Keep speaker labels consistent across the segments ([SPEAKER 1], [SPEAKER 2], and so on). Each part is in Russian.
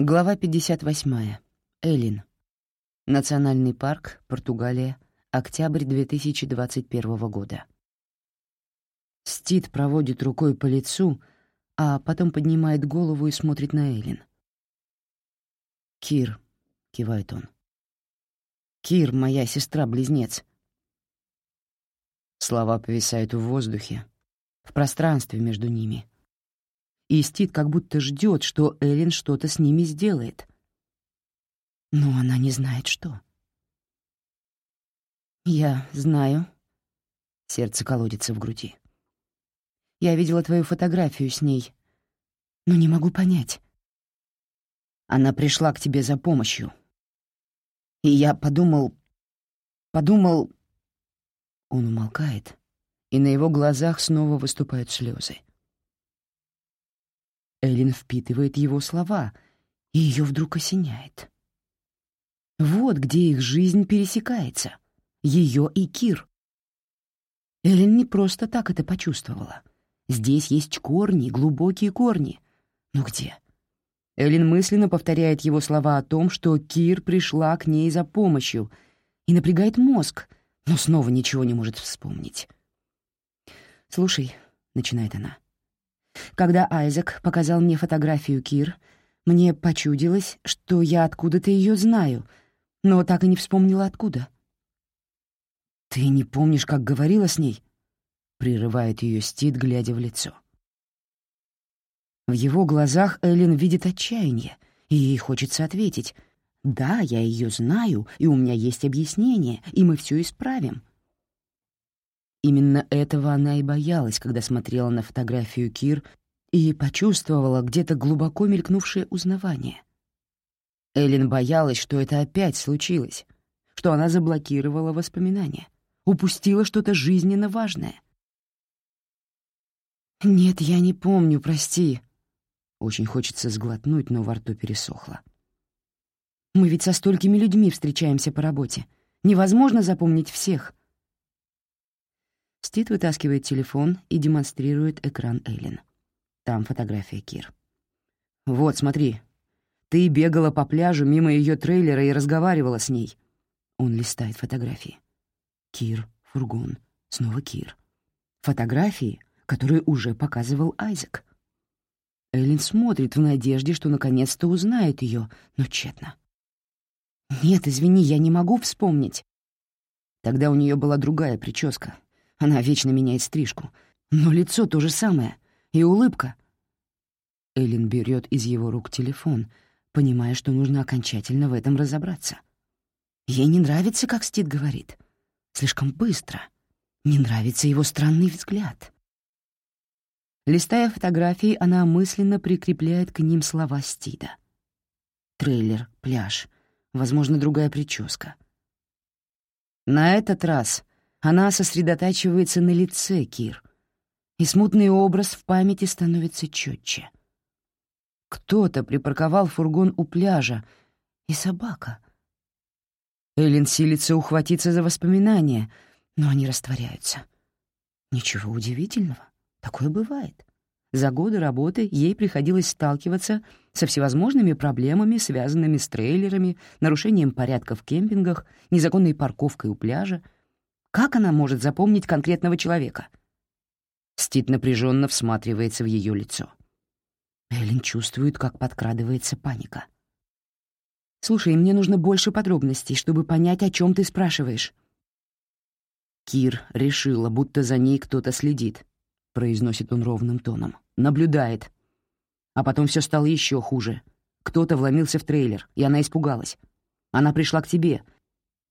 [SPEAKER 1] Глава 58. Элин. Национальный парк, Португалия, октябрь 2021 года. Стит проводит рукой по лицу, а потом поднимает голову и смотрит на Элин. «Кир», — кивает он. «Кир, моя сестра-близнец». Слова повисают в воздухе, в пространстве между ними — и Стит как будто ждет, что Эллен что-то с ними сделает. Но она не знает, что. «Я знаю». Сердце колодится в груди. «Я видела твою фотографию с ней, но не могу понять. Она пришла к тебе за помощью. И я подумал... Подумал...» Он умолкает, и на его глазах снова выступают слезы. Эллен впитывает его слова, и ее вдруг осеняет. Вот где их жизнь пересекается. Ее и Кир. Эллен не просто так это почувствовала. Здесь есть корни, глубокие корни. Но где? Эллен мысленно повторяет его слова о том, что Кир пришла к ней за помощью, и напрягает мозг, но снова ничего не может вспомнить. «Слушай», — начинает она, — когда Айзек показал мне фотографию Кир, мне почудилось, что я откуда-то ее знаю, но так и не вспомнила откуда. «Ты не помнишь, как говорила с ней?» — прерывает ее Стит, глядя в лицо. В его глазах Эллен видит отчаяние, и ей хочется ответить. «Да, я ее знаю, и у меня есть объяснение, и мы все исправим». Именно этого она и боялась, когда смотрела на фотографию Кир и почувствовала где-то глубоко мелькнувшее узнавание. Эллен боялась, что это опять случилось, что она заблокировала воспоминания, упустила что-то жизненно важное. «Нет, я не помню, прости». Очень хочется сглотнуть, но во рту пересохло. «Мы ведь со столькими людьми встречаемся по работе. Невозможно запомнить всех». Стит вытаскивает телефон и демонстрирует экран Эллен. Там фотография Кир. «Вот, смотри. Ты бегала по пляжу мимо ее трейлера и разговаривала с ней». Он листает фотографии. Кир, фургон, снова Кир. Фотографии, которые уже показывал Айзек. Эллен смотрит в надежде, что наконец-то узнает ее, но тщетно. «Нет, извини, я не могу вспомнить». Тогда у нее была другая прическа. Она вечно меняет стрижку. Но лицо то же самое — и улыбка. Эллен берет из его рук телефон, понимая, что нужно окончательно в этом разобраться. Ей не нравится, как Стит говорит. Слишком быстро. Не нравится его странный взгляд. Листая фотографии, она мысленно прикрепляет к ним слова Стида. Трейлер, пляж, возможно, другая прическа. На этот раз она сосредотачивается на лице Кир, и смутный образ в памяти становится четче. Кто-то припарковал фургон у пляжа, и собака. Эллен силится ухватиться за воспоминания, но они растворяются. Ничего удивительного, такое бывает. За годы работы ей приходилось сталкиваться со всевозможными проблемами, связанными с трейлерами, нарушением порядка в кемпингах, незаконной парковкой у пляжа. Как она может запомнить конкретного человека? Стит напряженно всматривается в ее лицо. Эллен чувствует, как подкрадывается паника. «Слушай, мне нужно больше подробностей, чтобы понять, о чем ты спрашиваешь». Кир решила, будто за ней кто-то следит, — произносит он ровным тоном. «Наблюдает». А потом все стало еще хуже. Кто-то вломился в трейлер, и она испугалась. Она пришла к тебе.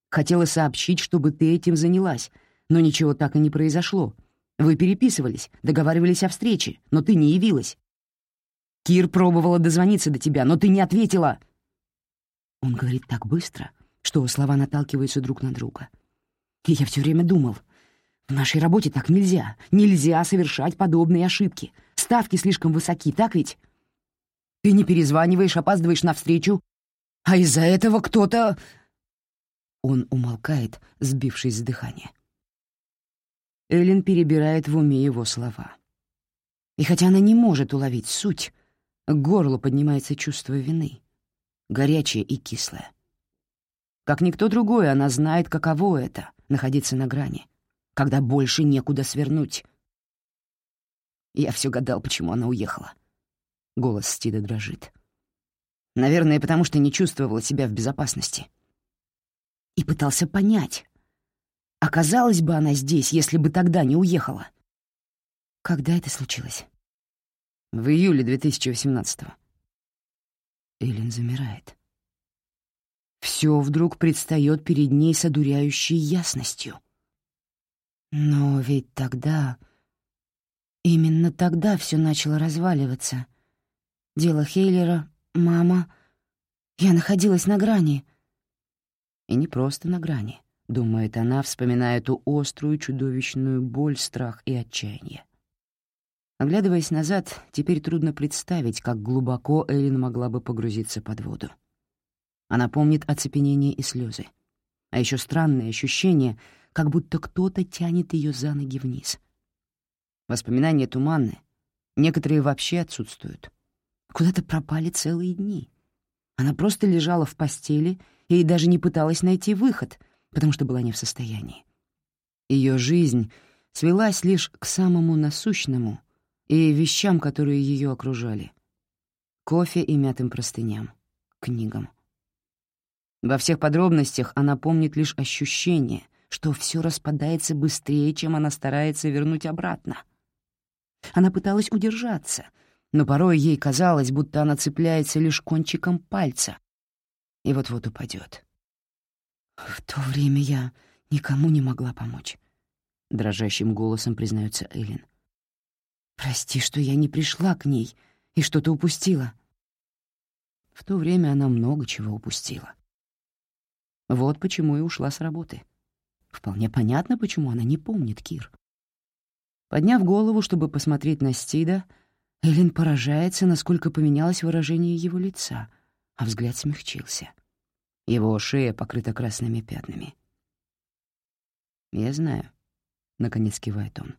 [SPEAKER 1] Хотела сообщить, чтобы ты этим занялась, но ничего так и не произошло. Вы переписывались, договаривались о встрече, но ты не явилась. Кир пробовала дозвониться до тебя, но ты не ответила. Он говорит так быстро, что слова наталкиваются друг на друга. И я все время думал, в нашей работе так нельзя. Нельзя совершать подобные ошибки. Ставки слишком высоки, так ведь? Ты не перезваниваешь, опаздываешь на встречу, а из-за этого кто-то... Он умолкает, сбившись с дыхания. Эллен перебирает в уме его слова. И хотя она не может уловить суть, к горлу поднимается чувство вины, горячее и кислое. Как никто другой, она знает, каково это — находиться на грани, когда больше некуда свернуть. Я все гадал, почему она уехала. Голос Стида дрожит. Наверное, потому что не чувствовала себя в безопасности. И пытался понять. Оказалась бы она здесь, если бы тогда не уехала. Когда это случилось? В июле 2018-го. Эллен замирает. Все вдруг предстает перед ней с одуряющей ясностью. Но ведь тогда... Именно тогда все начало разваливаться. Дело Хейлера, мама... Я находилась на грани. И не просто на грани, думает она, вспоминая ту острую, чудовищную боль, страх и отчаяние. Оглядываясь назад, теперь трудно представить, как глубоко Эллен могла бы погрузиться под воду. Она помнит оцепенение и слезы, а еще странное ощущение, как будто кто-то тянет ее за ноги вниз. Воспоминания туманны, некоторые вообще отсутствуют. Куда-то пропали целые дни. Она просто лежала в постели и даже не пыталась найти выход, потому что была не в состоянии. Ее жизнь свелась лишь к самому насущному — и вещам, которые ее окружали. Кофе и мятым простыням, книгам. Во всех подробностях она помнит лишь ощущение, что все распадается быстрее, чем она старается вернуть обратно. Она пыталась удержаться, но порой ей казалось, будто она цепляется лишь кончиком пальца и вот-вот упадет. «В то время я никому не могла помочь», — дрожащим голосом признается Эллен. Прости, что я не пришла к ней и что-то упустила. В то время она много чего упустила. Вот почему и ушла с работы. Вполне понятно, почему она не помнит Кир. Подняв голову, чтобы посмотреть на Стида, Эллен поражается, насколько поменялось выражение его лица, а взгляд смягчился. Его шея покрыта красными пятнами. «Я знаю», — наконец кивает он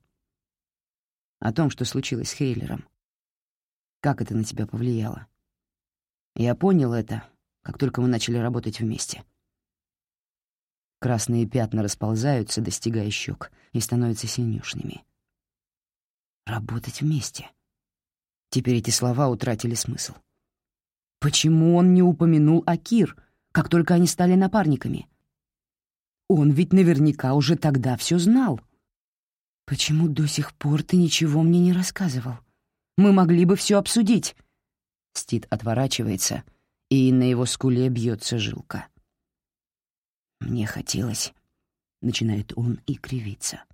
[SPEAKER 1] о том, что случилось с Хейлером. Как это на тебя повлияло? Я понял это, как только мы начали работать вместе. Красные пятна расползаются, достигая щек, и становятся синюшными. Работать вместе. Теперь эти слова утратили смысл. Почему он не упомянул о Кир, как только они стали напарниками? Он ведь наверняка уже тогда все знал. «Почему до сих пор ты ничего мне не рассказывал? Мы могли бы все обсудить». Стит отворачивается, и на его скуле бьется жилка. «Мне хотелось...» — начинает он и кривится.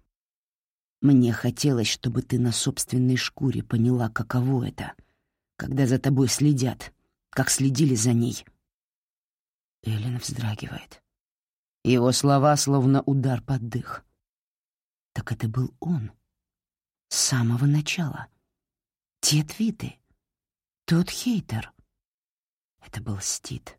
[SPEAKER 1] «Мне хотелось, чтобы ты на собственной шкуре поняла, каково это, когда за тобой следят, как следили за ней». Эллен вздрагивает. Его слова словно удар под дых. Так это был он. С самого начала. Те твиты. Тот хейтер. Это был Стит.